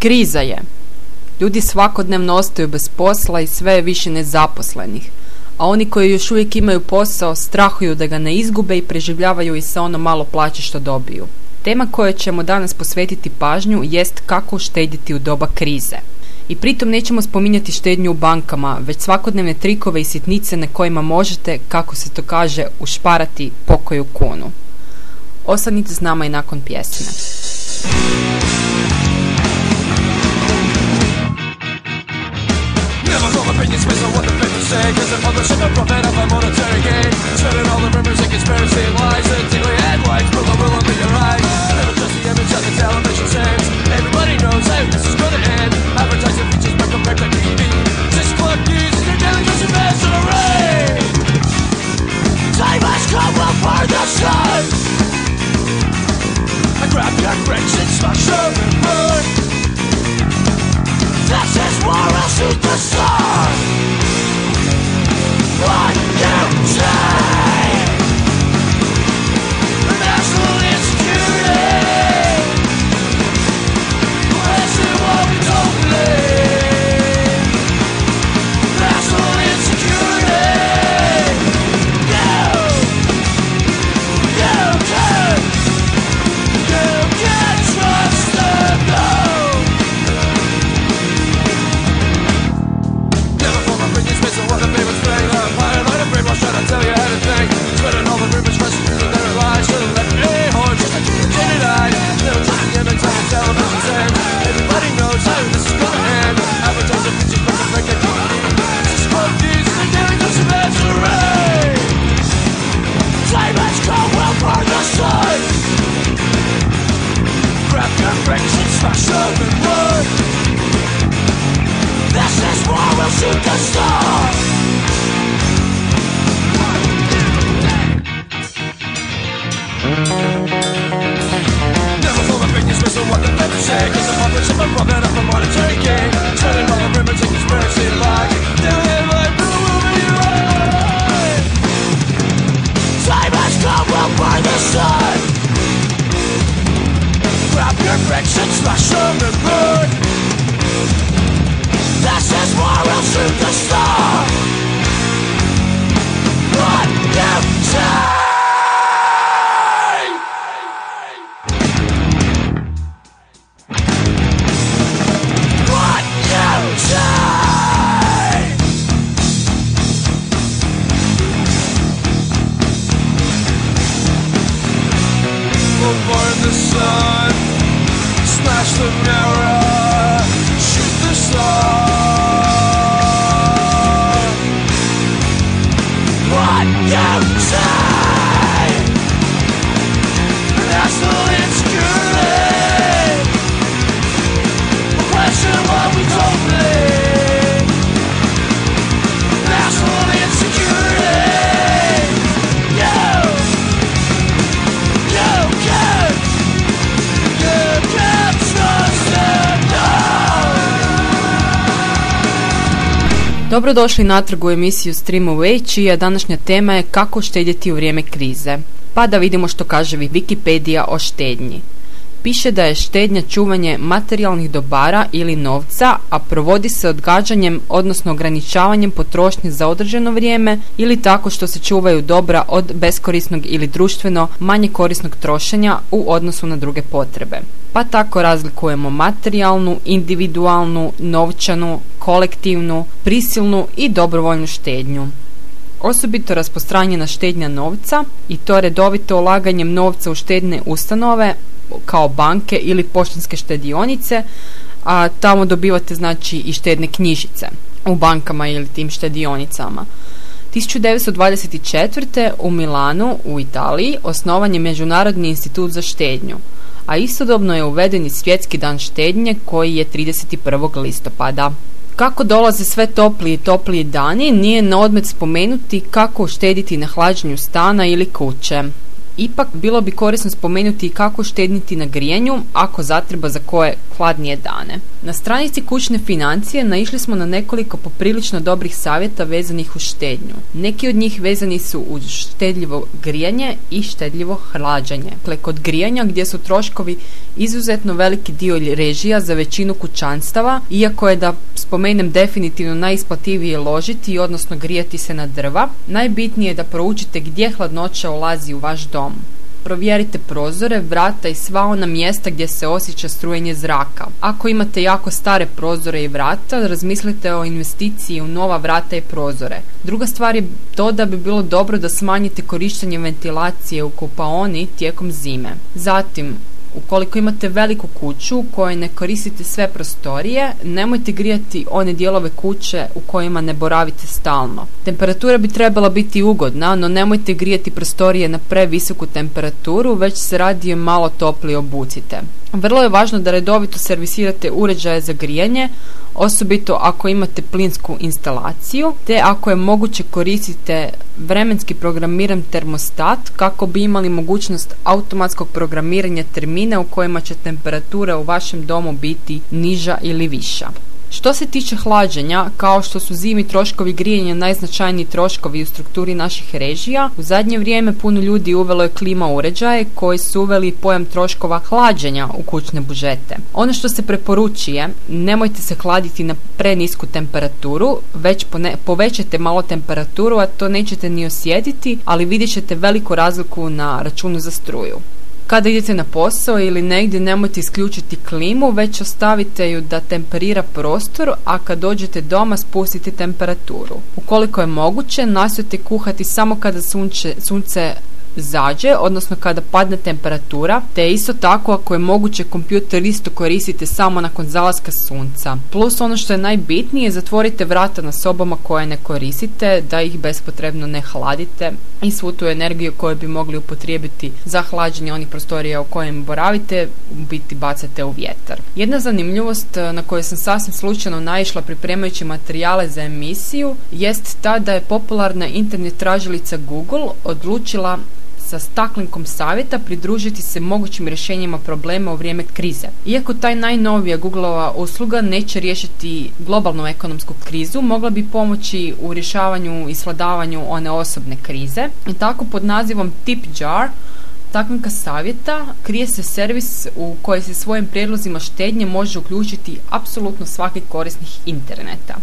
Kriza je. Ljudi svakodnevno ostaju bez posla i sve je više nezaposlenih. A oni koji još uvijek imaju posao strahuju da ga ne izgube i preživljavaju i sa ono malo plaće što dobiju. Tema kojoj ćemo danas posvetiti pažnju jest kako uštediti u doba krize. I pritom nećemo spominjati štednju u bankama, već svakodnevne trikove i sitnice na kojima možete, kako se to kaže, ušparati pokoju kunu. Ostanite s nama i nakon pjesme. What the they're publishing the profit of a monetary gain Spreading all the rumors and conspiracy lies. And tingly headlines will the will under your eyes Never trust the image that the television sends Everybody knows how this is gonna end. Advertising features by compared to TV Just Clark News is your daily dose of mess and array Time has come, well for the sun. I grab your bricks and smash them and burn this is war, I'll shoot the sun one, two, three. Dobrodošli natrag u emisiju Stream Away, čija današnja tema je kako štedjeti u vrijeme krize. Pa da vidimo što kaže Wikipedia o štednji. Piše da je štednja čuvanje materijalnih dobara ili novca, a provodi se odgađanjem, odnosno ograničavanjem potrošnje za određeno vrijeme ili tako što se čuvaju dobra od beskorisnog ili društveno manje korisnog trošenja u odnosu na druge potrebe. Pa tako razlikujemo materijalnu, individualnu, novčanu, kolektivnu, prisilnu i dobrovoljnu štednju. Osobito rasprostranjena štednja novca i to redovito ulaganjem novca u štedne ustanove kao banke ili poštanske štedionice, a tamo dobivate znači i štedne knjižice u bankama ili tim štedionicama. 1924. u Milanu u Italiji osnovan je Međunarodni institut za štednju, a istodobno je uveden i svjetski dan štednje koji je 31. listopada. Kako dolaze sve topliji i topliji dani, nije na odmet spomenuti kako uštediti na hlađenju stana ili kuće. Ipak bilo bi korisno spomenuti kako štedniti na grijanju ako zatreba za koje hladnije dane. Na stranici kućne financije naišli smo na nekoliko poprilično dobrih savjeta vezanih uz štednju. Neki od njih vezani su uz štedljivo grijanje i štedljivo hlađanje. Dakle, kod grijanja gdje su troškovi izuzetno veliki dio režija za većinu kućanstava, iako je da spomenem definitivno najisplativije ložiti, odnosno grijati se na drva, najbitnije je da proučite gdje hladnoća ulazi u vaš dom. Provjerite prozore, vrata i sva ona mjesta gdje se osjeća strujenje zraka. Ako imate jako stare prozore i vrata, razmislite o investiciji u nova vrata i prozore. Druga stvar je to da bi bilo dobro da smanjite korištenje ventilacije u kupaoni tijekom zime. Zatim, Ukoliko imate veliku kuću u kojoj ne koristite sve prostorije, nemojte grijati one dijelove kuće u kojima ne boravite stalno. Temperatura bi trebala biti ugodna, no nemojte grijati prostorije na previsoku temperaturu, već se radije malo toplije obucite. Vrlo je važno da redovito servisirate uređaje za grijanje, osobito ako imate plinsku instalaciju, te ako je moguće koristite vremenski programiran termostat kako bi imali mogućnost automatskog programiranja termina u kojima će temperatura u vašem domu biti niža ili viša. Što se tiče hlađenja, kao što su zimi troškovi grijanja najznačajniji troškovi u strukturi naših režija, u zadnje vrijeme puno ljudi uvelo je klima uređaje koji su uveli pojam troškova hlađenja u kućne bužete. Ono što se preporučuje, nemojte se hladiti na prenisku temperaturu, već povećajte malo temperaturu, a to nećete ni osjetiti, ali vidjet ćete veliku razliku na računu za struju. Kada idete na posao ili negdje nemojte isključiti klimu, već ostavite ju da temperira prostor, a kad dođete doma spustite temperaturu. Ukoliko je moguće, nastojte kuhati samo kada sunce, sunce zađe, odnosno kada padne temperatura, te isto tako ako je moguće kompjuter isto koristite samo nakon zalaska sunca. Plus ono što je najbitnije, zatvorite vrata na sobama koje ne koristite, da ih bespotrebno ne hladite i svu tu energiju koju bi mogli upotrijebiti za hlađenje onih prostorija u kojem boravite, biti bacate u vjetar. Jedna zanimljivost eh, na koju sam sasvim slučajno naišla pripremajući materijale za emisiju jest ta da je popularna internet tražilica Google odlučila sa staklinkom savjeta pridružiti se mogućim rješenjima problema u vrijeme krize. Iako taj najnovija Googleova usluga neće riješiti globalnu ekonomsku krizu, mogla bi pomoći u rješavanju i sladavanju one osobne krize. I tako pod nazivom Tip Jar Takvinka savjeta krije se servis u koji se svojim prijedlozima štednje može uključiti apsolutno svaki korisnik interneta.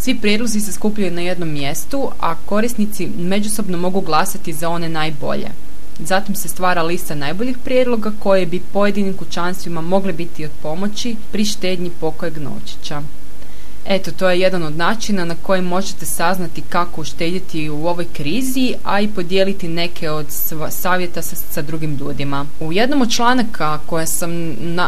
Svi prijedlozi se skupljaju na jednom mjestu, a korisnici međusobno mogu glasati za one najbolje. Zatim se stvara lista najboljih prijedloga koje bi pojedinim kućanstvima mogle biti od pomoći pri štednji pokojeg novčića. Eto, to je jedan od načina na koji možete saznati kako uštedjeti u ovoj krizi, a i podijeliti neke od savjeta sa, sa drugim ljudima. U jednom od članaka koje sam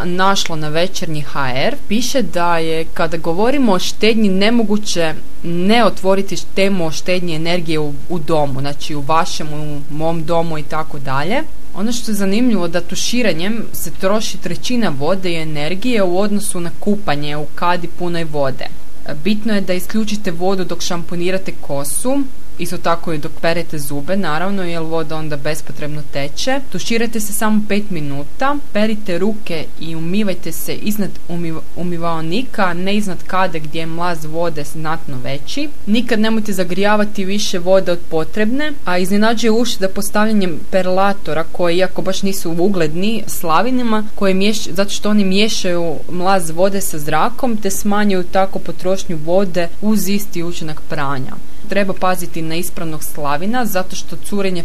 našla na večernji HR piše da je kada govorimo o štednji nemoguće ne otvoriti temu o štednji energije u, u domu, znači u vašem, u mom domu i tako dalje. Ono što je zanimljivo da tuširanjem se troši trećina vode i energije u odnosu na kupanje u kadi punoj vode. Bitno je da isključite vodu dok šamponirate kosu Isto tako i dok perete zube, naravno, jer voda onda bespotrebno teče. Tuširajte se samo 5 minuta, perite ruke i umivajte se iznad umiv- umivaonika, ne iznad kade gdje je mlaz vode znatno veći. Nikad nemojte zagrijavati više vode od potrebne, a iznenađuje uši da postavljanjem perlatora koji iako baš nisu ugledni slavinima, koji miješ, zato što oni miješaju mlaz vode sa zrakom te smanjuju tako potrošnju vode uz isti učinak pranja treba paziti na ispravnog slavina zato što curenje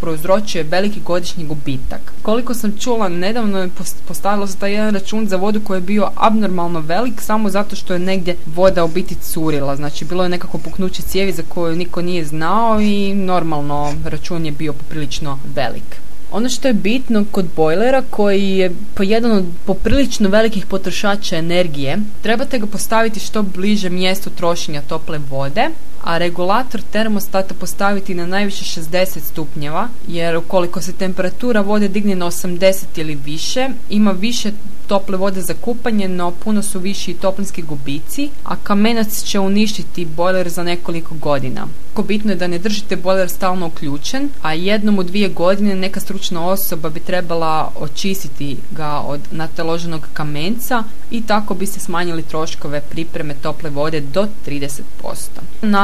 prouzročuje veliki godišnji gubitak. Koliko sam čula, nedavno je postavilo se taj jedan račun za vodu koji je bio abnormalno velik samo zato što je negdje voda u biti curila. Znači bilo je nekako puknuće cijevi za koju niko nije znao i normalno račun je bio poprilično velik. Ono što je bitno kod bojlera koji je po jedan od poprilično velikih potrošača energije, trebate ga postaviti što bliže mjestu trošenja tople vode, a regulator termostata postaviti na najviše 60 stupnjeva, jer ukoliko se temperatura vode digne na 80 ili više, ima više tople vode za kupanje, no puno su viši i toplinski gubici, a kamenac će uništiti bojler za nekoliko godina. Jako bitno je da ne držite bojler stalno uključen, a jednom u dvije godine neka stručna osoba bi trebala očistiti ga od nataloženog kamenca i tako bi se smanjili troškove pripreme tople vode do 30%.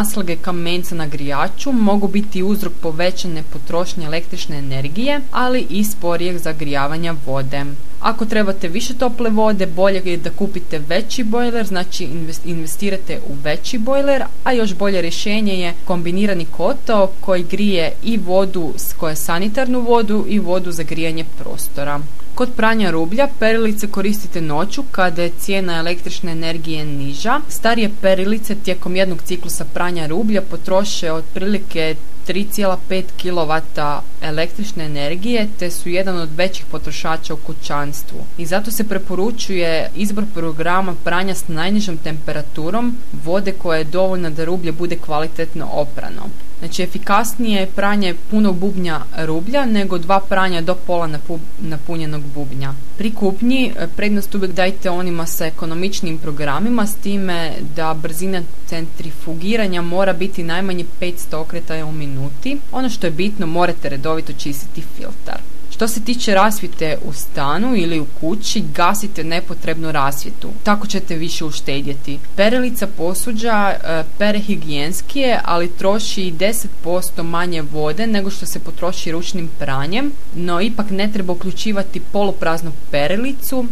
Naslage kamenca na grijaču mogu biti uzrok povećane potrošnje električne energije, ali i sporijeg zagrijavanja vode. Ako trebate više tople vode, bolje je da kupite veći bojler, znači investirate u veći bojler, a još bolje rješenje je kombinirani kotao koji grije i vodu koja je sanitarnu vodu i vodu za grijanje prostora. Kod pranja rublja perilice koristite noću kada je cijena električne energije niža. Starije perilice tijekom jednog ciklusa pranja rublja potroše otprilike 3,5 kW električne energije te su jedan od većih potrošača u kućanstvu. I zato se preporučuje izbor programa pranja s najnižom temperaturom vode koja je dovoljna da rublje bude kvalitetno oprano. Znači efikasnije je pranje punog bubnja rublja nego dva pranja do pola napunjenog bubnja. Pri kupnji e, prednost uvijek dajte onima sa ekonomičnim programima s time da brzina centrifugiranja mora biti najmanje 500 okretaja u minuti. Ono što je bitno morate redovito čistiti filtar. Što se tiče rasvjete u stanu ili u kući, gasite nepotrebnu rasvjetu. Tako ćete više uštedjeti. Perelica posuđa e, pere higijenskije, ali troši i 10% manje vode nego što se potroši ručnim pranjem, no ipak ne treba uključivati polupraznu perelicu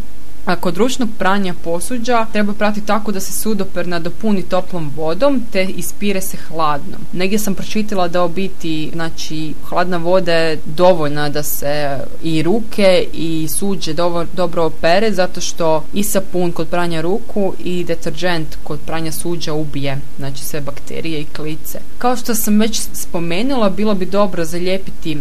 a kod ručnog pranja posuđa treba prati tako da se sudoper nadopuni toplom vodom te ispire se hladno. Negdje sam pročitala da u biti znači, hladna voda je dovoljna da se i ruke i suđe dobro opere zato što i sapun kod pranja ruku i deterđent kod pranja suđa ubije znači sve bakterije i klice. Kao što sam već spomenula, bilo bi dobro zalijepiti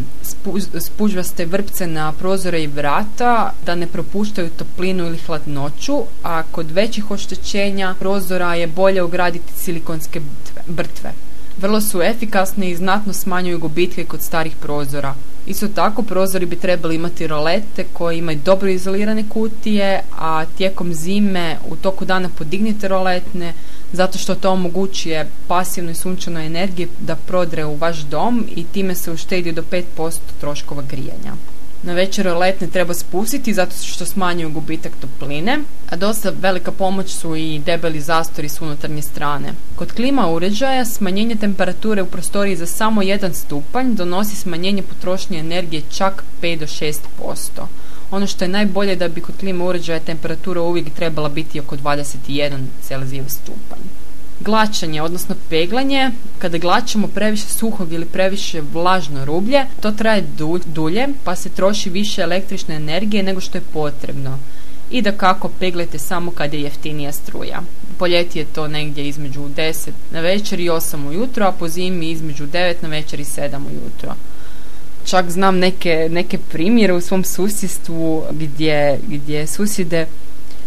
spužvaste vrpce na prozore i vrata da ne propuštaju toplinu ili hladnoću, a kod većih oštećenja prozora je bolje ugraditi silikonske brtve. Vrlo su efikasne i znatno smanjuju gubitke kod starih prozora. Isto tako prozori bi trebali imati rolete koje imaju dobro izolirane kutije, a tijekom zime u toku dana podignite roletne zato što to omogućuje pasivnoj sunčanoj energiji da prodre u vaš dom i time se uštedi do 5% troškova grijanja. Na večer letne treba spustiti zato što smanjuju gubitak topline, a dosta velika pomoć su i debeli zastori s unutarnje strane. Kod klima uređaja smanjenje temperature u prostoriji za samo jedan stupanj donosi smanjenje potrošnje energije čak 5 do 6%. Ono što je najbolje da bi kod klima uređaja temperatura uvijek trebala biti oko 21 Celzijev stupanj. Glačanje, odnosno peglanje, kada glačamo previše suhog ili previše vlažno rublje, to traje dulje pa se troši više električne energije nego što je potrebno. I da kako peglete samo kad je jeftinija struja. Po ljeti je to negdje između 10 na večer i 8 ujutro, a po zimi između 9 na večer i 7 ujutro. Čak znam neke, neke primjere u svom susjedstvu gdje, gdje susjede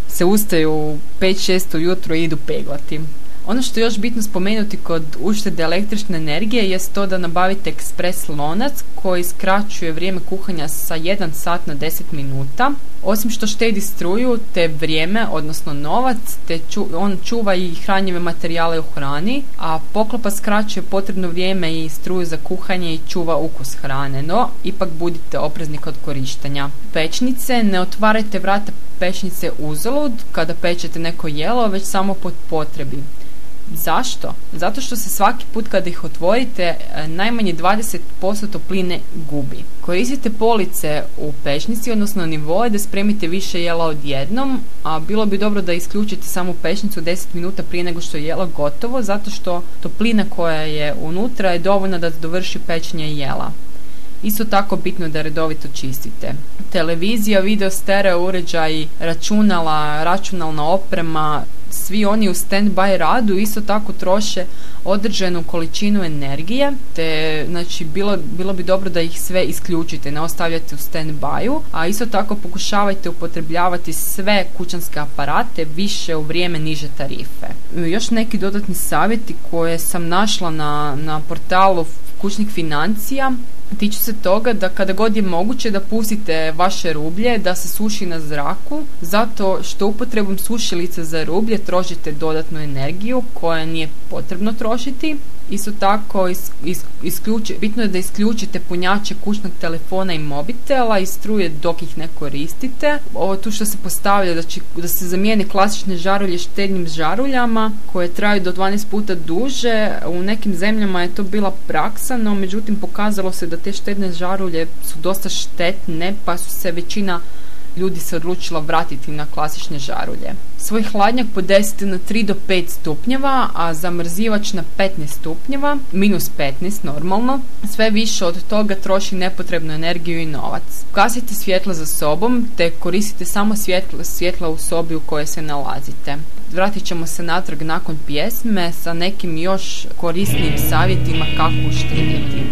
se ustaju 5-6 ujutro i idu peglati Ono što je još bitno spomenuti kod uštede električne energije jest to da nabavite ekspres lonac koji skraćuje vrijeme kuhanja sa 1 sat na 10 minuta. Osim što štedi struju te vrijeme, odnosno novac, te on čuva i hranjive materijale u hrani, a poklopa skraćuje potrebno vrijeme i struju za kuhanje i čuva ukus hrane, no ipak budite oprezni kod korištenja. Pečnice, ne otvarajte vrata pečnice uzalud kada pečete neko jelo, već samo pod potrebi. Zašto? Zato što se svaki put kada ih otvorite e, najmanje 20% topline gubi. Koristite police u pešnici, odnosno nivoje da spremite više jela odjednom, a bilo bi dobro da isključite samu pešnicu 10 minuta prije nego što je jelo gotovo, zato što toplina koja je unutra je dovoljna da dovrši pečenje jela. Isto tako bitno da redovito čistite. Televizija, video, stereo uređaj, računala, računalna oprema, svi oni u stand-by radu isto tako troše određenu količinu energije, te znači bilo, bilo bi dobro da ih sve isključite, ne ostavljate u stand-byu, a isto tako pokušavajte upotrebljavati sve kućanske aparate više u vrijeme niže tarife. Još neki dodatni savjeti koje sam našla na, na portalu kućnih financija tiču se toga da kada god je moguće da pustite vaše rublje da se suši na zraku zato što upotrebom sušilice za rublje trošite dodatnu energiju koja nije potrebno trošiti Isto tako is, bitno je da isključite punjače kućnog telefona i mobitela i struje dok ih ne koristite. Ovo tu što se postavlja da, će, da se zamijene klasične žarulje štednim žaruljama koje traju do 12 puta duže. U nekim zemljama je to bila praksa, no međutim pokazalo se da te štedne žarulje su dosta štetne pa su se većina ljudi se odlučila vratiti na klasične žarulje. Svoj hladnjak podesite na 3 do 5 stupnjeva, a zamrzivač na 15 stupnjeva, minus 15 normalno. Sve više od toga troši nepotrebnu energiju i novac. Gasite svjetlo za sobom, te koristite samo svjetla, svjetla u sobi u kojoj se nalazite. Vratit ćemo se natrag nakon pjesme sa nekim još korisnim savjetima kako uštedjeti.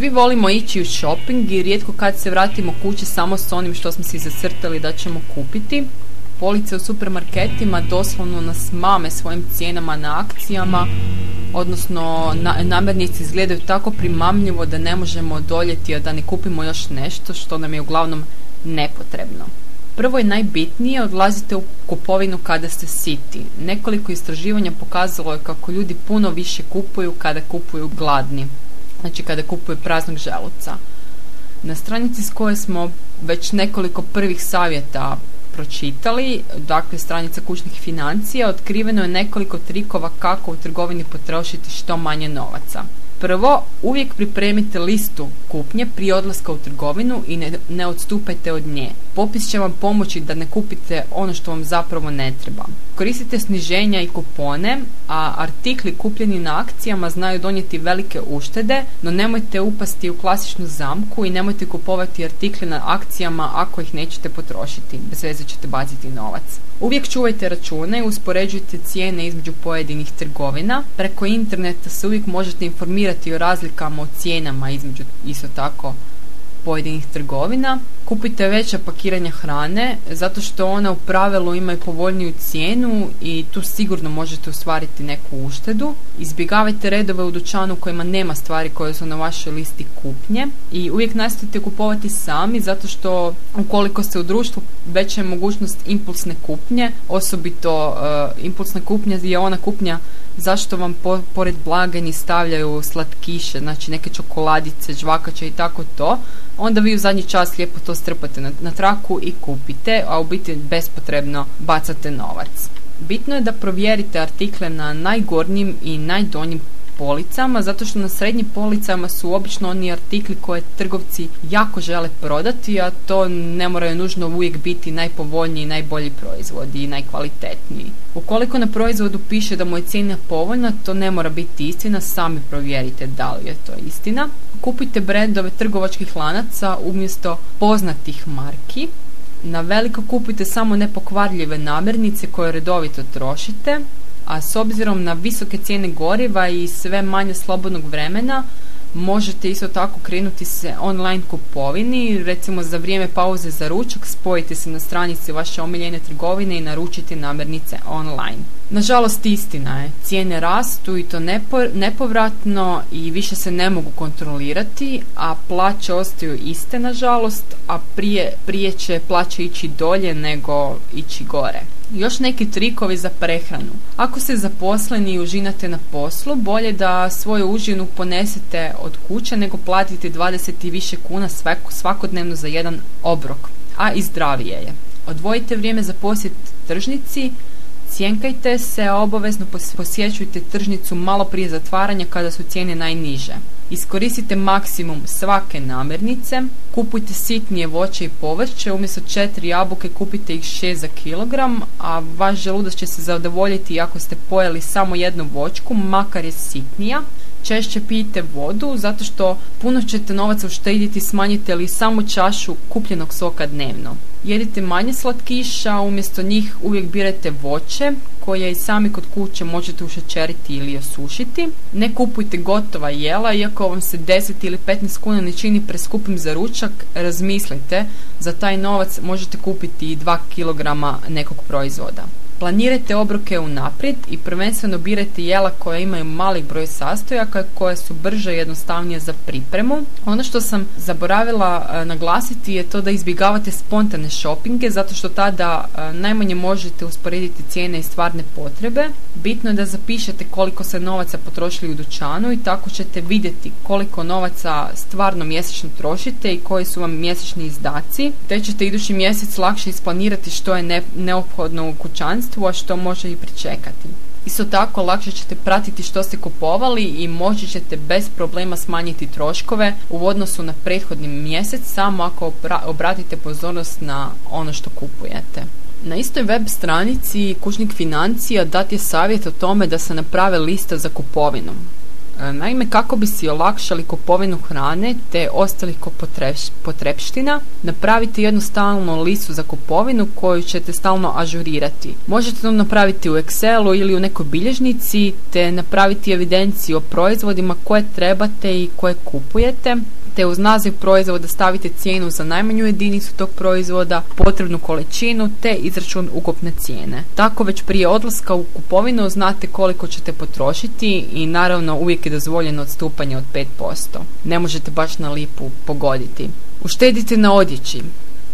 Svi volimo ići u shopping i rijetko kad se vratimo kući samo s onim što smo si zacrtali da ćemo kupiti. Police u supermarketima doslovno nas mame svojim cijenama na akcijama, odnosno na, namirnice izgledaju tako primamljivo da ne možemo odoljeti, a da ne kupimo još nešto što nam je uglavnom nepotrebno. Prvo je najbitnije, odlazite u kupovinu kada ste siti. Nekoliko istraživanja pokazalo je kako ljudi puno više kupuju kada kupuju gladni, znači kada kupuju praznog želuca. Na stranici s koje smo već nekoliko prvih savjeta pročitali, dakle stranica kućnih financija, otkriveno je nekoliko trikova kako u trgovini potrošiti što manje novaca. Prvo, uvijek pripremite listu kupnje prije odlaska u trgovinu i ne, ne odstupajte od nje. Popis će vam pomoći da ne kupite ono što vam zapravo ne treba. Koristite sniženja i kupone, a artikli kupljeni na akcijama znaju donijeti velike uštede, no nemojte upasti u klasičnu zamku i nemojte kupovati artikle na akcijama ako ih nećete potrošiti. Bez veze ćete baciti novac. Uvijek čuvajte račune i uspoređujte cijene između pojedinih trgovina. Preko interneta se uvijek možete informirati o razlikama o cijenama između isto tako pojedinih trgovina. Kupite veća pakiranja hrane zato što ona u pravilu imaju povoljniju cijenu i tu sigurno možete ostvariti neku uštedu. Izbjegavajte redove u dućanu kojima nema stvari koje su na vašoj listi kupnje i uvijek nastavite kupovati sami zato što ukoliko ste u društvu veća je mogućnost impulsne kupnje, osobito uh, impulsna kupnja je ona kupnja zašto vam pored blagajni stavljaju slatkiše, znači neke čokoladice, žvakače i tako to, onda vi u zadnji čas lijepo to strpate na, na traku i kupite, a u biti bespotrebno bacate novac. Bitno je da provjerite artikle na najgornjim i najdonjim policama, zato što na srednjim policama su obično oni artikli koje trgovci jako žele prodati, a to ne moraju nužno uvijek biti najpovoljniji, najbolji proizvodi i najkvalitetniji. Ukoliko na proizvodu piše da mu je cijena povoljna, to ne mora biti istina, sami provjerite da li je to istina. Kupite brendove trgovačkih lanaca umjesto poznatih marki. Na veliko kupite samo nepokvarljive namirnice koje redovito trošite a s obzirom na visoke cijene goriva i sve manje slobodnog vremena možete isto tako krenuti se online kupovini, recimo za vrijeme pauze za ručak spojite se na stranici vaše omiljene trgovine i naručite namirnice online. Nažalost istina je, cijene rastu i to nepovratno i više se ne mogu kontrolirati, a plaće ostaju iste nažalost, a prije, prije će plaće ići dolje nego ići gore. Još neki trikovi za prehranu. Ako ste zaposleni i užinate na poslu, bolje da svoju užinu ponesete od kuće nego platite 20 i više kuna svakodnevno za jedan obrok, a i zdravije je. Odvojite vrijeme za posjet tržnici, Cjenkajte se, obavezno posjećujte tržnicu malo prije zatvaranja kada su cijene najniže. Iskoristite maksimum svake namirnice, kupujte sitnije voće i povrće, umjesto četiri jabuke kupite ih 6 za kilogram, a vaš želudac će se zadovoljiti ako ste pojeli samo jednu voćku, makar je sitnija. Češće pijte vodu, zato što puno ćete novaca uštediti, smanjite li samo čašu kupljenog soka dnevno. Jedite manje slatkiša, umjesto njih uvijek birajte voće koje i sami kod kuće možete ušećeriti ili osušiti. Ne kupujte gotova jela, iako vam se 10 ili 15 kuna ne čini preskupim za ručak, razmislite, za taj novac možete kupiti i 2 kg nekog proizvoda. Planirajte obroke unaprijed i prvenstveno birajte jela koja imaju mali broj sastojaka koje su brže i jednostavnije za pripremu. Ono što sam zaboravila e, naglasiti je to da izbjegavate spontane shoppinge zato što tada e, najmanje možete usporediti cijene i stvarne potrebe. Bitno je da zapišete koliko se novaca potrošili u dućanu i tako ćete vidjeti koliko novaca stvarno mjesečno trošite i koji su vam mjesečni izdaci, te ćete idući mjesec lakše isplanirati što je neophodno u kućanstvu a što može i pričekati. Isto tako lakše ćete pratiti što ste kupovali i moći ćete bez problema smanjiti troškove u odnosu na prethodni mjesec samo ako obratite pozornost na ono što kupujete. Na istoj web stranici Kućnik financija dat je savjet o tome da se naprave lista za kupovinu. E, Naime, kako bi si olakšali kupovinu hrane te ostalih potrepština, napravite jednu stalnu listu za kupovinu koju ćete stalno ažurirati. Možete to napraviti u Excelu ili u nekoj bilježnici te napraviti evidenciju o proizvodima koje trebate i koje kupujete te uz naziv proizvoda stavite cijenu za najmanju jedinicu tog proizvoda, potrebnu količinu te izračun ukupne cijene. Tako već prije odlaska u kupovinu znate koliko ćete potrošiti i naravno uvijek je dozvoljeno odstupanje od 5%. Ne možete baš na lipu pogoditi. Uštedite na odjeći.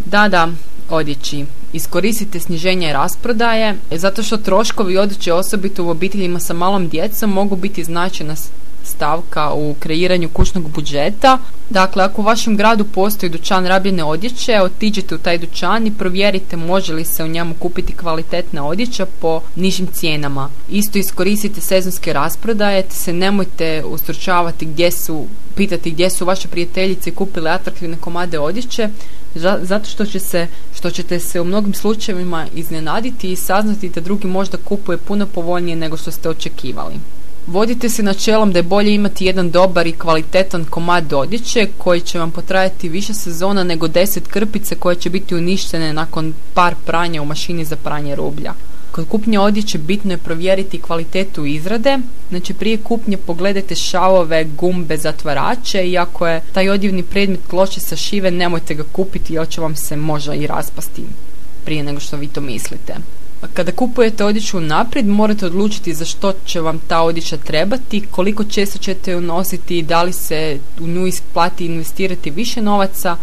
Da, da, odjeći. Iskoristite sniženje rasprodaje, zato što troškovi odjeće osobito u obiteljima sa malom djecom mogu biti značajna stavka u kreiranju kućnog budžeta. Dakle, ako u vašem gradu postoji dućan rabljene odjeće, otiđite u taj dućan i provjerite može li se u njemu kupiti kvalitetna odjeća po nižim cijenama. Isto iskoristite sezonske rasprodaje, te se nemojte ustručavati gdje su pitati gdje su vaše prijateljice kupile atraktivne komade odjeće, za- zato što, će se, što ćete se u mnogim slučajevima iznenaditi i saznati da drugi možda kupuje puno povoljnije nego što ste očekivali. Vodite se načelom da je bolje imati jedan dobar i kvalitetan komad odjeće koji će vam potrajati više sezona nego 10 krpice koje će biti uništene nakon par pranja u mašini za pranje rublja. Kod kupnje odjeće bitno je provjeriti kvalitetu izrade, znači prije kupnje pogledajte šavove, gumbe, zatvarače i ako je taj odjevni predmet kloče sa šive nemojte ga kupiti jer će vam se možda i raspasti prije nego što vi to mislite. Kada kupujete odjeću naprijed morate odlučiti za što će vam ta odjeća trebati, koliko često ćete ju nositi, da li se u nju isplati investirati više novaca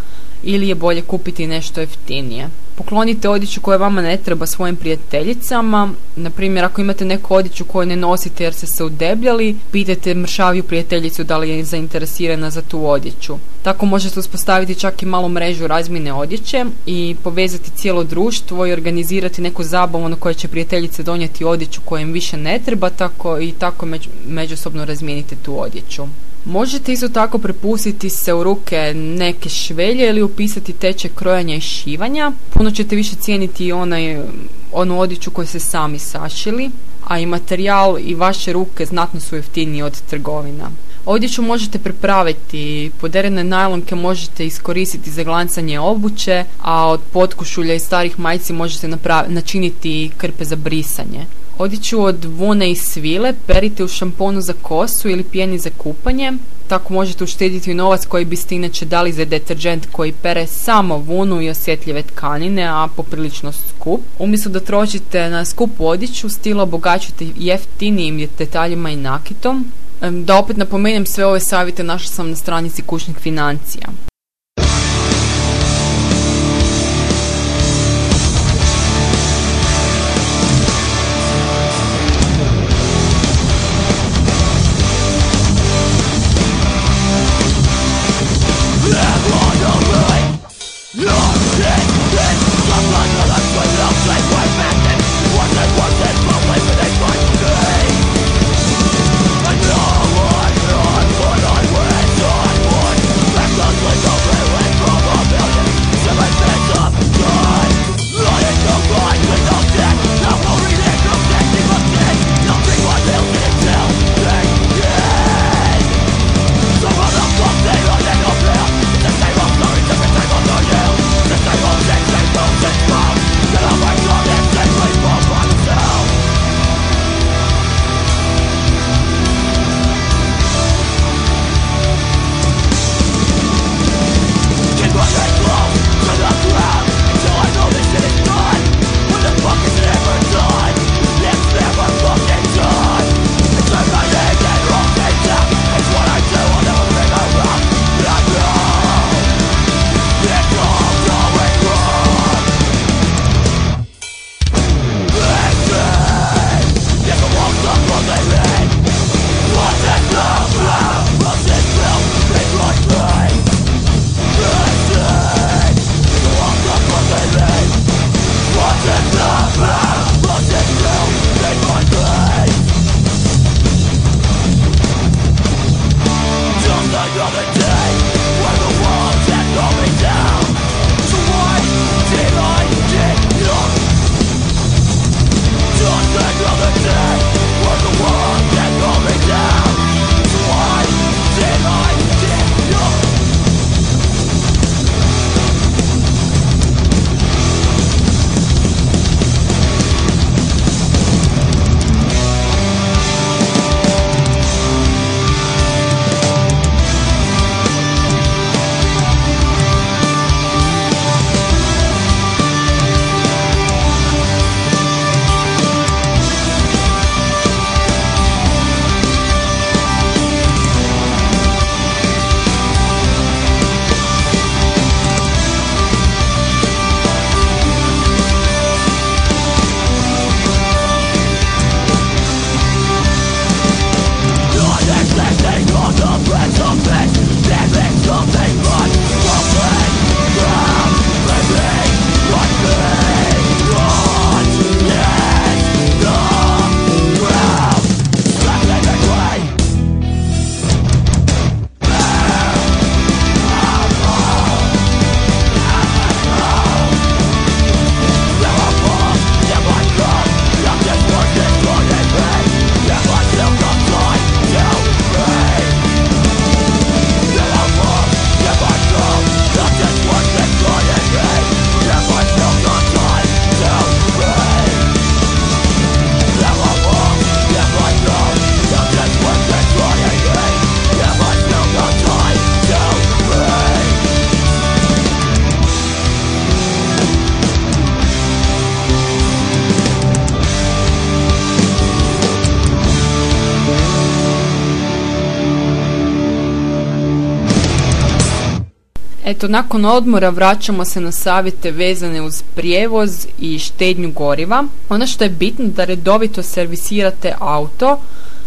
ili je bolje kupiti nešto jeftinije. Poklonite odjeću koja vama ne treba svojim prijateljicama. Na primjer, ako imate neku odjeću koju ne nosite jer ste se udebljali, pitajte mršaviju prijateljicu da li je zainteresirana za tu odjeću. Tako možete uspostaviti čak i malu mrežu razmjene odjeće i povezati cijelo društvo i organizirati neku zabavu na kojoj će prijateljice donijeti odjeću koja više ne treba tako i tako među- međusobno razmijenite tu odjeću. Možete isto tako prepustiti se u ruke neke švelje ili upisati tečaj krojanja i šivanja. Puno ćete više cijeniti onaj, onu odjeću koju ste sami sašili, a i materijal i vaše ruke znatno su jeftiniji od trgovina. Odjeću možete pripraviti, poderene najlonke možete iskoristiti za glancanje obuće, a od potkušulja i starih majci možete napra- načiniti krpe za brisanje. Odjeću od vune i svile perite u šamponu za kosu ili pjeni za kupanje. Tako možete uštediti novac koji biste inače dali za deterđent koji pere samo vunu i osjetljive tkanine, a poprilično skup. Umjesto da trošite na skupu odjeću, stil obogaćujete jeftinijim detaljima i nakitom. Da opet napomenem sve ove savjete našla sam na stranici kućnih financija. Eto, nakon odmora vraćamo se na savjete vezane uz prijevoz i štednju goriva. Ono što je bitno da redovito servisirate auto,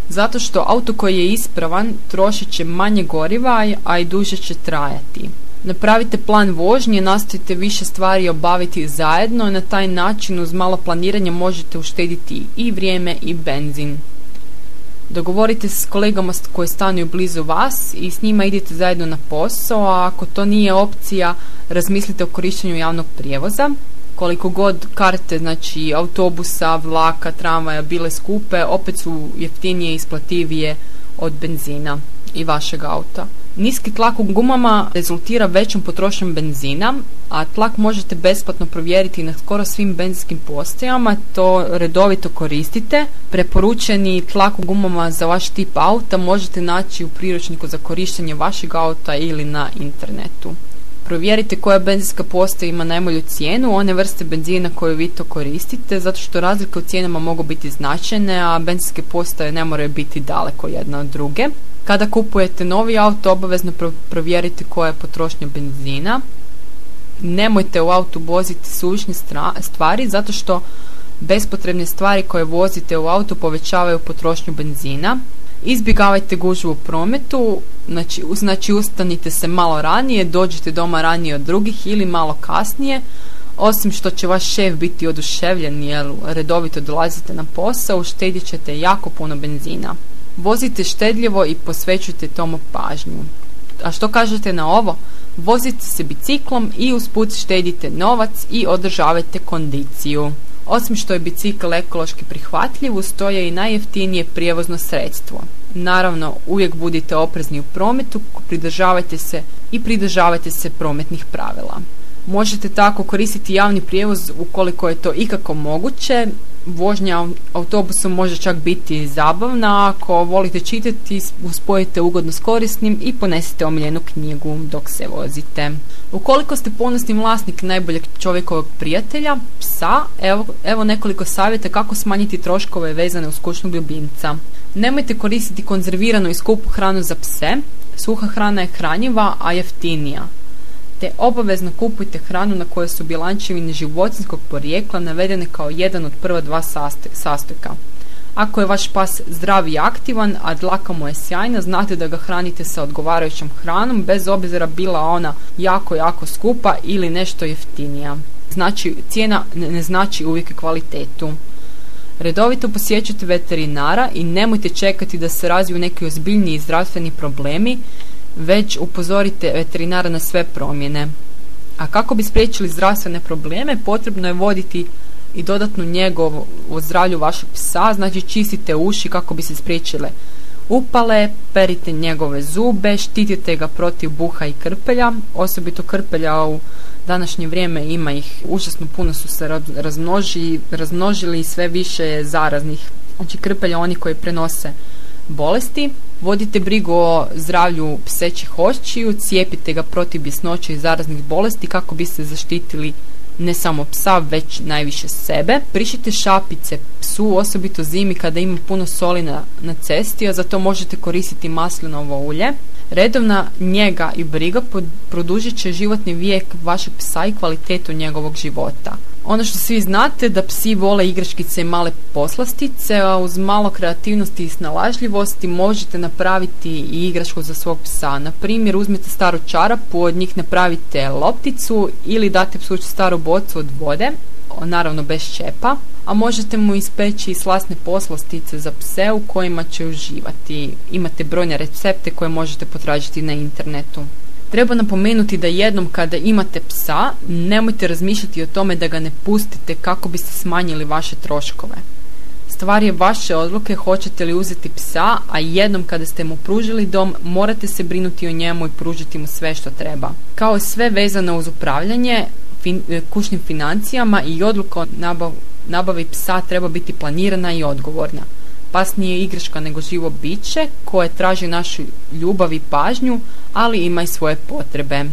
zato što auto koji je ispravan trošit će manje goriva, a i duže će trajati. Napravite plan vožnje, nastojite više stvari obaviti zajedno i na taj način uz malo planiranja možete uštediti i vrijeme i benzin. Dogovorite se s kolegama koji stanuju blizu vas i s njima idete zajedno na posao, a ako to nije opcija, razmislite o korištenju javnog prijevoza. Koliko god karte, znači autobusa, vlaka, tramvaja bile skupe, opet su jeftinije i isplativije od benzina i vašeg auta. Niski tlak u gumama rezultira većom potrošnjom benzina, a tlak možete besplatno provjeriti na skoro svim benzinskim postajama, to redovito koristite. Preporučeni tlak u gumama za vaš tip auta možete naći u priručniku za korištenje vašeg auta ili na internetu. Provjerite koja benzinska postaja ima najbolju cijenu, one vrste benzina koje vi to koristite, zato što razlike u cijenama mogu biti značajne, a benzinske postaje ne moraju biti daleko jedna od druge. Kada kupujete novi auto, obavezno provjerite koja je potrošnja benzina. Nemojte u autu voziti suvišne stvari, zato što bespotrebne stvari koje vozite u auto povećavaju potrošnju benzina. Izbjegavajte gužvu u prometu, znači, znači ustanite se malo ranije, dođite doma ranije od drugih ili malo kasnije, osim što će vaš šef biti oduševljen jer redovito dolazite na posao, uštedit ćete jako puno benzina. Vozite štedljivo i posvećujte tomu pažnju. A što kažete na ovo? Vozite se biciklom i usput štedite novac i održavajte kondiciju. Osim što je bicikl ekološki prihvatljiv, uz je i najjeftinije prijevozno sredstvo. Naravno, uvijek budite oprezni u prometu, pridržavajte se i pridržavajte se prometnih pravila. Možete tako koristiti javni prijevoz ukoliko je to ikako moguće. Vožnja autobusom može čak biti zabavna. Ako volite čitati, uspojite ugodno s korisnim i ponesite omiljenu knjigu dok se vozite. Ukoliko ste ponosni vlasnik najboljeg čovjekovog prijatelja, psa, evo, evo nekoliko savjeta kako smanjiti troškove vezane uz kućnog ljubimca. Nemojte koristiti konzerviranu i skupu hranu za pse. Suha hrana je hranjiva, a jeftinija te obavezno kupujte hranu na kojoj su bilančevine životinskog porijekla navedene kao jedan od prva dva sastojka. Ako je vaš pas zdrav i aktivan, a dlaka mu je sjajna, znate da ga hranite sa odgovarajućom hranom, bez obzira bila ona jako, jako skupa ili nešto jeftinija. Znači, cijena ne znači uvijek kvalitetu. Redovito posjećujte veterinara i nemojte čekati da se razviju neki ozbiljniji zdravstveni problemi, već upozorite veterinara na sve promjene. A kako bi spriječili zdravstvene probleme, potrebno je voditi i dodatnu njegov o zdravlju vašeg psa, znači čistite uši kako bi se spriječile upale, perite njegove zube, štitite ga protiv buha i krpelja, osobito krpelja u današnje vrijeme ima ih užasno puno su se razmnožili, razmnožili i sve više zaraznih. Znači krpelja oni koji prenose bolesti. Vodite brigu o zdravlju psećih očiju, cijepite ga protiv bjesnoće i zaraznih bolesti kako biste zaštitili ne samo psa, već najviše sebe. Prišite šapice psu, osobito zimi kada ima puno soli na, na cesti, a za to možete koristiti maslinovo ulje. Redovna njega i briga produžit će životni vijek vašeg psa i kvalitetu njegovog života. Ono što svi znate da psi vole igračkice i male poslastice, a uz malo kreativnosti i snalažljivosti možete napraviti i igračku za svog psa. Na primjer, uzmite staru čarapu, od njih napravite lopticu ili date psu staru bocu od vode, naravno bez čepa, a možete mu ispeći i slasne poslastice za pse u kojima će uživati. Imate brojne recepte koje možete potražiti na internetu. Treba napomenuti da jednom kada imate psa, nemojte razmišljati o tome da ga ne pustite kako biste smanjili vaše troškove. Stvar je vaše odluke hoćete li uzeti psa, a jednom kada ste mu pružili dom, morate se brinuti o njemu i pružiti mu sve što treba. Kao sve vezano uz upravljanje, fin, kućnim financijama i odluka o nabavi psa treba biti planirana i odgovorna. Pas nije igračka nego živo biće koje traži našu ljubav i pažnju, ali ima i svoje potrebe.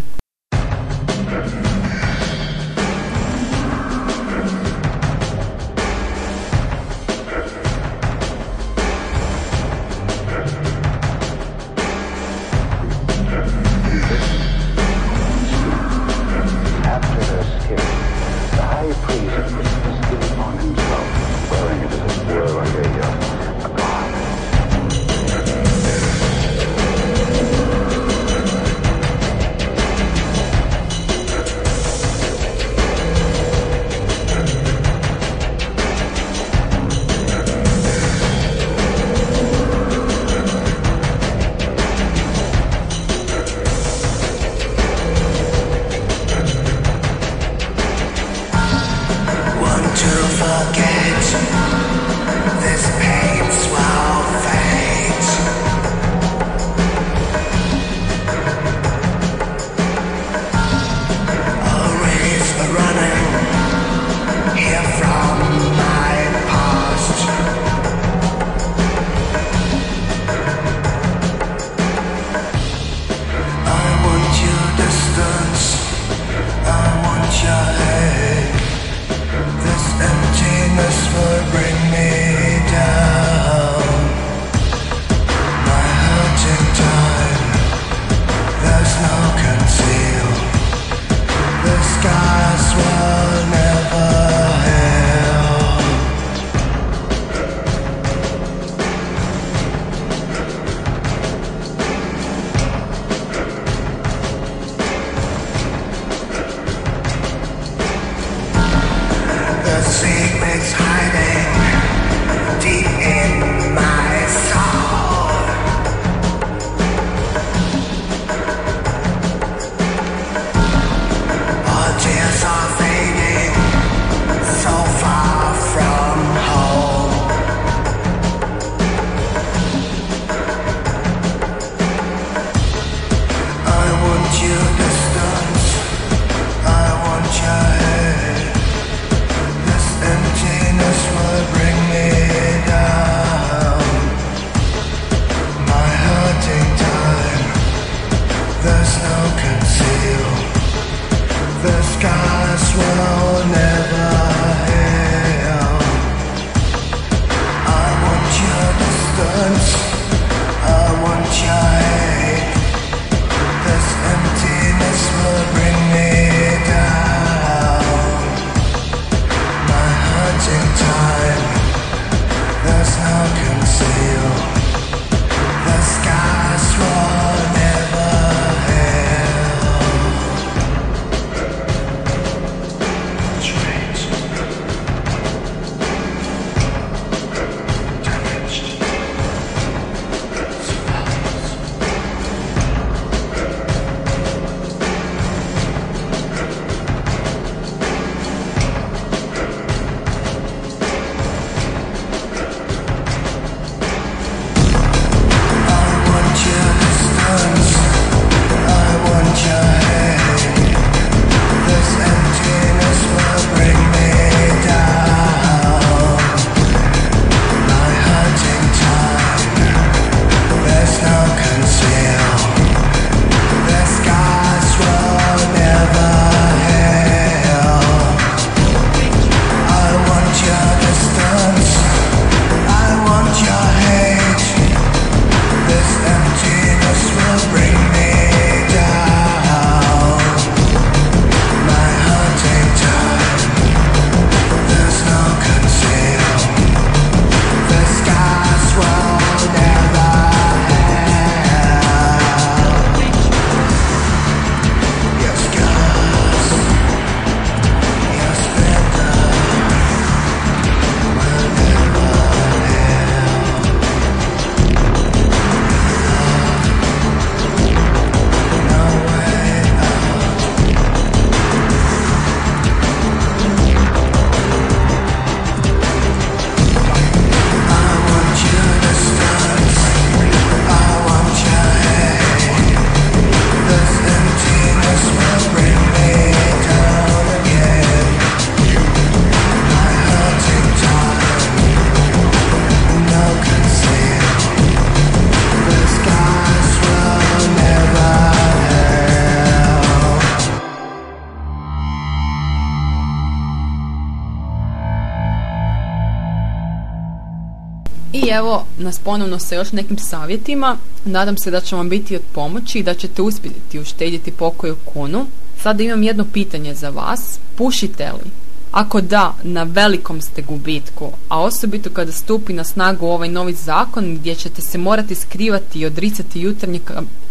I evo nas ponovno sa još nekim savjetima. Nadam se da će vam biti od pomoći i da ćete uspjeti uštedjeti pokoju kunu. Sada imam jedno pitanje za vas. Pušite li? Ako da, na velikom ste gubitku, a osobito kada stupi na snagu ovaj novi zakon gdje ćete se morati skrivati i odricati jutarnje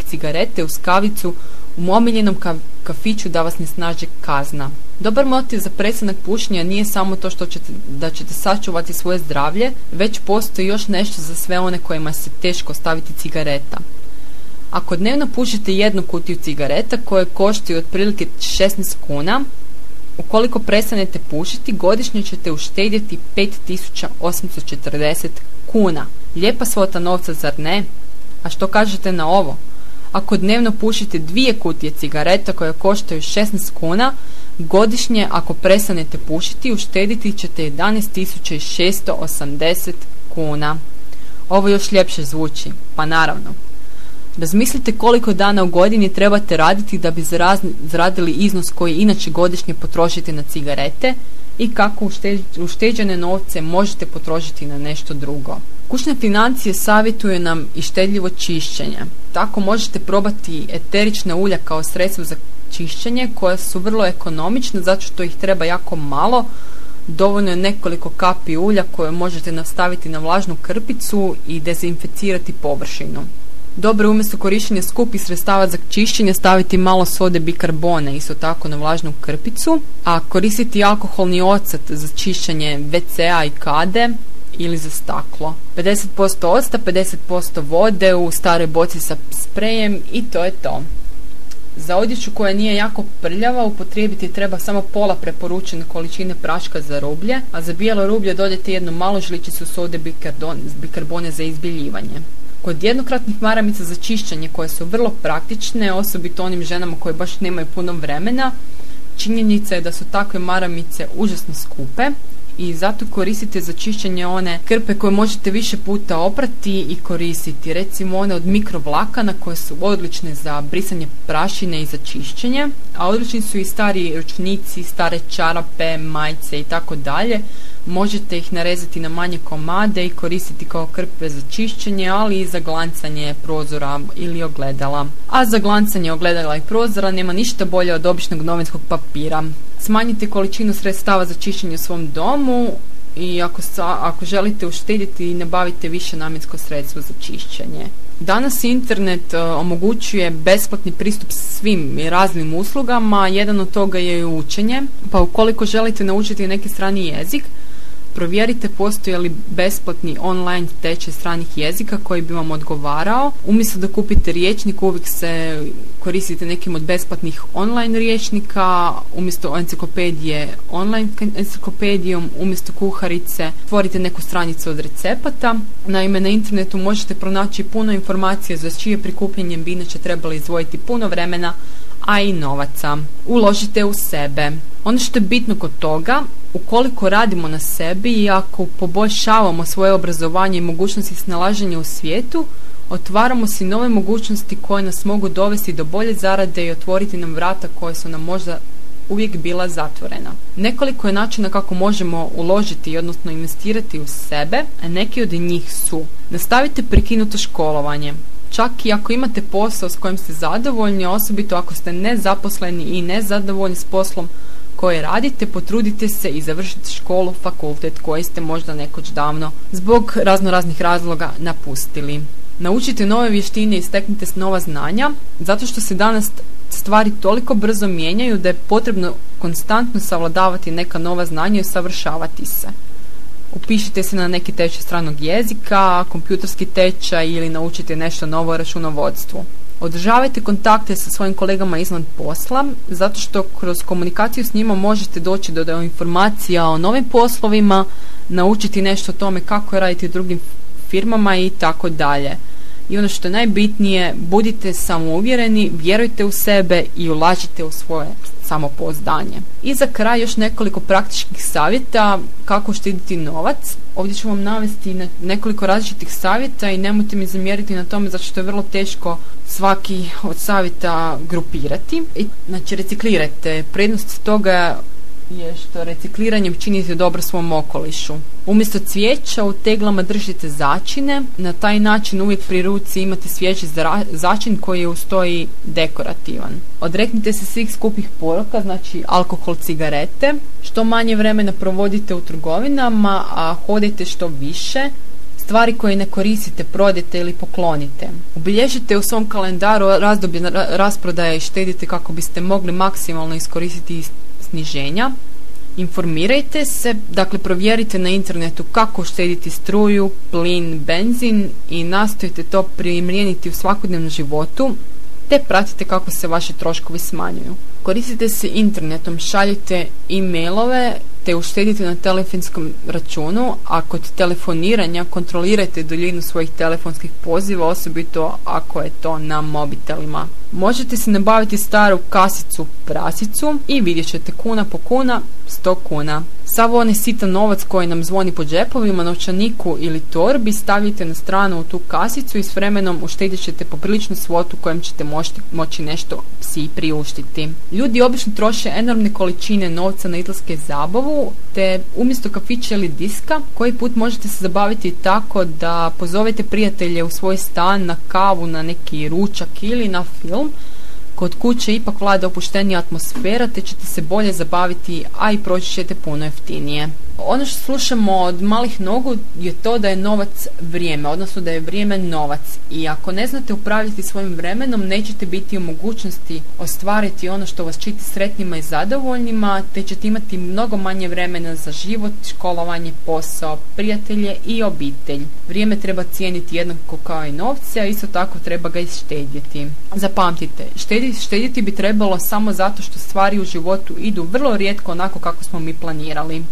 cigarete uz kavicu u omiljenom kafiću da vas ne snaže kazna. Dobar motiv za prestanak pušenja nije samo to što ćete, da ćete sačuvati svoje zdravlje, već postoji još nešto za sve one kojima se teško staviti cigareta. Ako dnevno pušite jednu kutiju cigareta koje koštaju otprilike 16 kuna, ukoliko prestanete pušiti, godišnje ćete uštedjeti 5840 kuna. Lijepa svota novca, zar ne? A što kažete na ovo? Ako dnevno pušite dvije kutije cigareta koje koštaju 16 kuna, godišnje ako prestanete pušiti uštediti ćete 11.680 kuna. Ovo još ljepše zvuči, pa naravno. Razmislite koliko dana u godini trebate raditi da bi zaradili iznos koji inače godišnje potrošite na cigarete i kako ušteđene novce možete potrošiti na nešto drugo. Kućne financije savjetuje nam i štedljivo čišćenje. Tako možete probati eterična ulja kao sredstvo za čišćenje koja su vrlo ekonomična zato što ih treba jako malo. Dovoljno je nekoliko kapi ulja koje možete nastaviti na vlažnu krpicu i dezinficirati površinu. Dobro umjesto korištenja skupih sredstava za čišćenje staviti malo sode bikarbone, isto tako na vlažnu krpicu, a koristiti alkoholni ocat za čišćenje WC-a i kade ili za staklo. 50% octa, 50% vode u staroj boci sa sprejem i to je to. Za odjeću koja nije jako prljava upotrijebiti treba samo pola preporučene količine praška za rublje, a za bijelo rublje dodajte jednu malu žličicu sode bikarbone za izbjeljivanje. Kod jednokratnih maramica za čišćenje koje su vrlo praktične, osobito onim ženama koje baš nemaju puno vremena, činjenica je da su takve maramice užasno skupe i zato koristite za čišćenje one krpe koje možete više puta oprati i koristiti. Recimo one od mikrovlakana koje su odlične za brisanje prašine i za čišćenje, a odlični su i stari ručnici, stare čarape, majice i tako dalje. Možete ih narezati na manje komade i koristiti kao krpe za čišćenje, ali i za glancanje prozora ili ogledala. A za glancanje ogledala i prozora nema ništa bolje od običnog novinskog papira. Smanjite količinu sredstava za čišćenje u svom domu i ako, sa, ako želite uštediti nabavite više namjensko sredstvo za čišćenje. Danas internet uh, omogućuje besplatni pristup svim i raznim uslugama, jedan od toga je i učenje, pa ukoliko želite naučiti neki strani jezik, Provjerite postoje li besplatni online tečaj stranih jezika koji bi vam odgovarao. Umjesto da kupite riječnik, uvijek se koristite nekim od besplatnih online riječnika, umjesto enciklopedije online enciklopedijom, umjesto kuharice, stvorite neku stranicu od recepata. Naime, na internetu možete pronaći puno informacija za čije prikupljanje bi inače trebali izdvojiti puno vremena, a i novaca. Uložite u sebe. Ono što je bitno kod toga, ukoliko radimo na sebi i ako poboljšavamo svoje obrazovanje i mogućnosti snalaženja u svijetu, otvaramo si nove mogućnosti koje nas mogu dovesti do bolje zarade i otvoriti nam vrata koje su nam možda uvijek bila zatvorena. Nekoliko je načina kako možemo uložiti, odnosno investirati u sebe, a neki od njih su nastavite prekinuto školovanje, čak i ako imate posao s kojim ste zadovoljni, osobito ako ste nezaposleni i nezadovoljni s poslom koje radite, potrudite se i završite školu, fakultet koji ste možda nekoć davno zbog razno raznih razloga napustili. Naučite nove vještine i steknite nova znanja, zato što se danas stvari toliko brzo mijenjaju da je potrebno konstantno savladavati neka nova znanja i savršavati se. Upišite se na neki tečaj stranog jezika, kompjuterski tečaj ili naučite nešto novo o računovodstvu. Održavajte kontakte sa svojim kolegama izvan posla, zato što kroz komunikaciju s njima možete doći do, informacija o novim poslovima, naučiti nešto o tome kako raditi u drugim firmama i tako dalje. I ono što je najbitnije, budite samouvjereni, vjerujte u sebe i ulažite u svoje samopouzdanje. I za kraj još nekoliko praktičkih savjeta kako štediti novac. Ovdje ću vam navesti nekoliko različitih savjeta i nemojte mi zamjeriti na tome zato što je vrlo teško svaki od savjeta grupirati. I, znači reciklirajte. Prednost toga je što recikliranjem činite dobro svom okolišu. Umjesto cvijeća u teglama držite začine, na taj način uvijek pri ruci imate svježi začin koji je ustoji dekorativan. Odreknite se svih skupih poruka, znači alkohol, cigarete. Što manje vremena provodite u trgovinama, a hodite što više, stvari koje ne koristite, prodajte ili poklonite. Obilježite u svom kalendaru razdoblje rasprodaje i štedite kako biste mogli maksimalno iskoristiti sniženja. Informirajte se, dakle provjerite na internetu kako štediti struju, plin, benzin i nastojite to primijeniti u svakodnevnom životu te pratite kako se vaši troškovi smanjuju. Koristite se internetom, šaljite e-mailove te uštedite na telefonskom računu, a kod telefoniranja kontrolirajte duljinu svojih telefonskih poziva, osobito ako je to na mobitelima. Možete se nabaviti staru kasicu prasicu i vidjet ćete kuna po kuna 100 kuna. Sav onaj sitan novac koji nam zvoni po džepovima, novčaniku ili torbi stavite na stranu u tu kasicu i s vremenom uštedit ćete popriličnu svotu kojem ćete moći, moći nešto si priuštiti. Ljudi obično troše enormne količine novca na izlaske zabavu, te umjesto kafića ili diska, koji put možete se zabaviti tako da pozovete prijatelje u svoj stan na kavu, na neki ručak ili na film, Kod kuće ipak vlada opuštenija atmosfera te ćete se bolje zabaviti, a i proći ćete puno jeftinije. Ono što slušamo od malih nogu je to da je novac vrijeme, odnosno da je vrijeme novac. I ako ne znate upravljati svojim vremenom, nećete biti u mogućnosti ostvariti ono što vas čiti sretnima i zadovoljnima, te ćete imati mnogo manje vremena za život, školovanje, posao, prijatelje i obitelj. Vrijeme treba cijeniti jednako kao i novce, a isto tako treba ga ištedjeti. Zapamtite, štediti, štedjeti bi trebalo samo zato što stvari u životu idu vrlo rijetko onako kako smo mi planirali.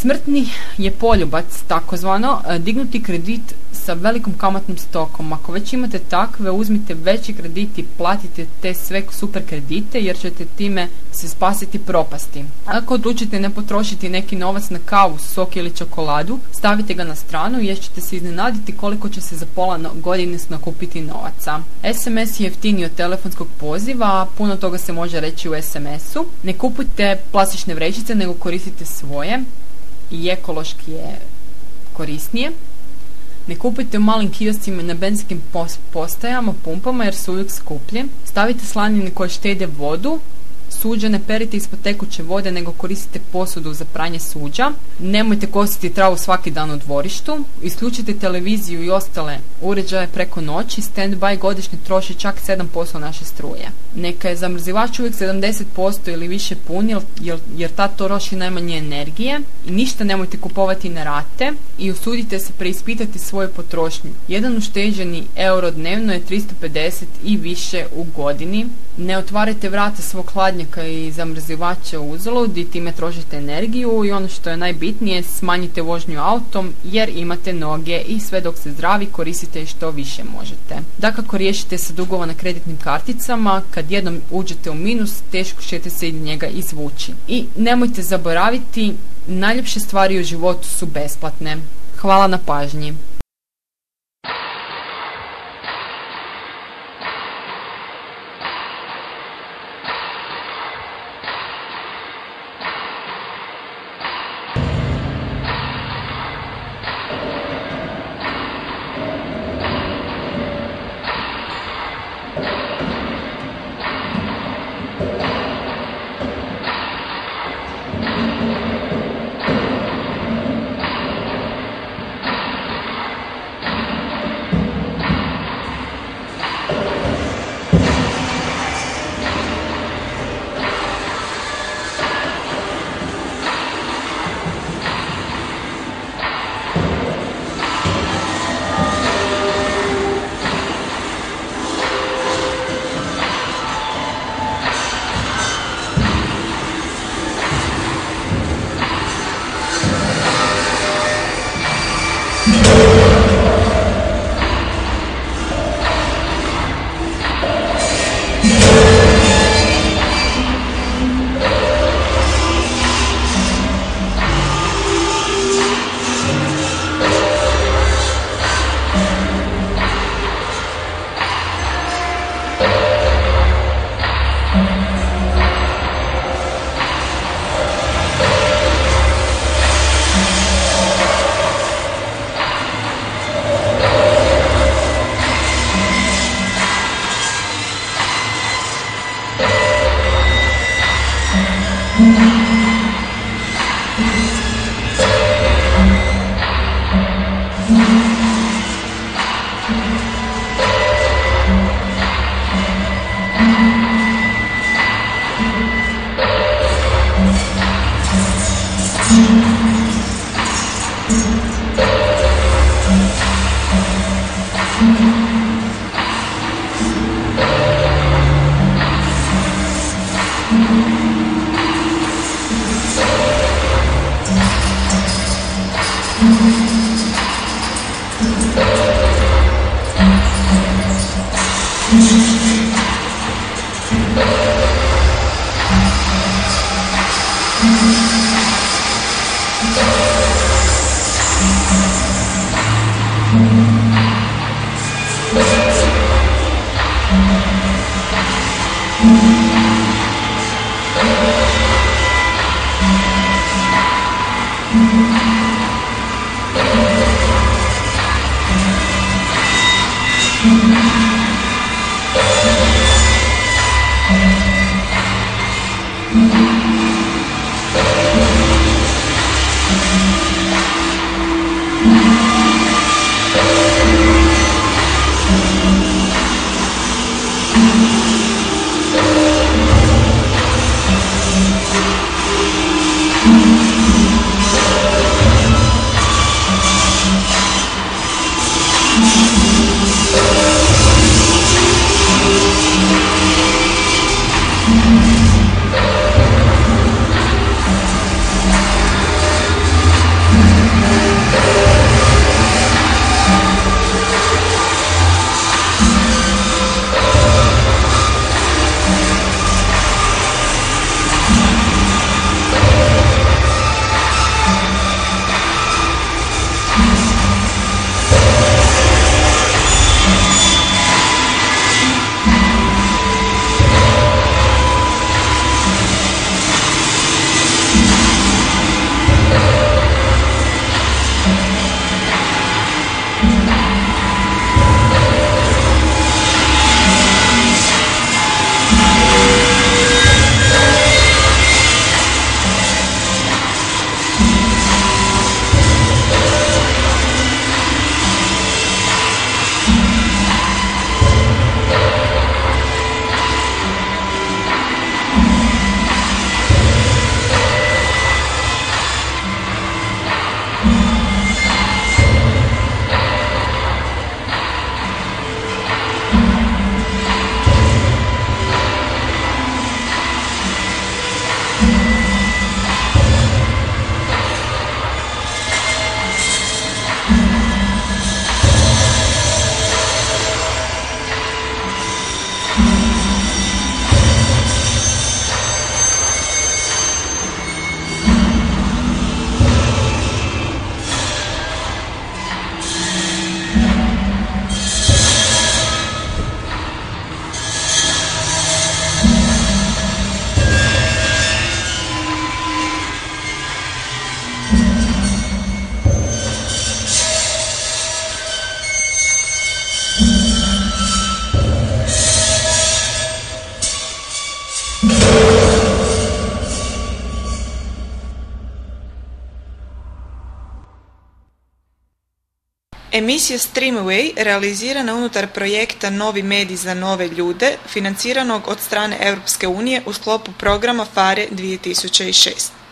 Smrtni je poljubac, takozvano, e, dignuti kredit sa velikom kamatnom stokom. Ako već imate takve, uzmite veći kredit i platite te sve super kredite jer ćete time se spasiti propasti. Ako odlučite ne potrošiti neki novac na kavu, sok ili čokoladu, stavite ga na stranu jer ćete se iznenaditi koliko će se za pola godine nakupiti novaca. SMS je jeftiniji od telefonskog poziva, a puno toga se može reći u SMS-u. Ne kupujte plastične vrećice, nego koristite svoje i ekološki je korisnije. Ne kupujte u malim kioscima na benzinskim postajama, pumpama jer su uvijek skuplje. Stavite slanine koje štede vodu, suđa ne perite ispod tekuće vode nego koristite posudu za pranje suđa. Nemojte kositi travu svaki dan u dvorištu. Isključite televiziju i ostale uređaje preko noći. Stand-by godišnje troši čak 7% naše struje. Neka je zamrzivač uvijek 70% ili više pun jer, jer ta troši najmanje energije. I ništa nemojte kupovati na rate i usudite se preispitati svoju potrošnju. Jedan ušteđeni euro dnevno je 350 i više u godini. Ne otvarajte vrata svog hladnjaka i zamrzivača uzalud i time trošite energiju i ono što je najbitnije smanjite vožnju autom jer imate noge i sve dok ste zdravi koristite što više možete. Dakako riješite se dugova na kreditnim karticama, kad jednom uđete u minus teško ćete se iz njega izvući. I nemojte zaboraviti, najljepše stvari u životu su besplatne. Hvala na pažnji. Emisija Streamway realizirana unutar projekta Novi medij za nove ljude, financiranog od strane Europske unije u sklopu programa FARE 2006.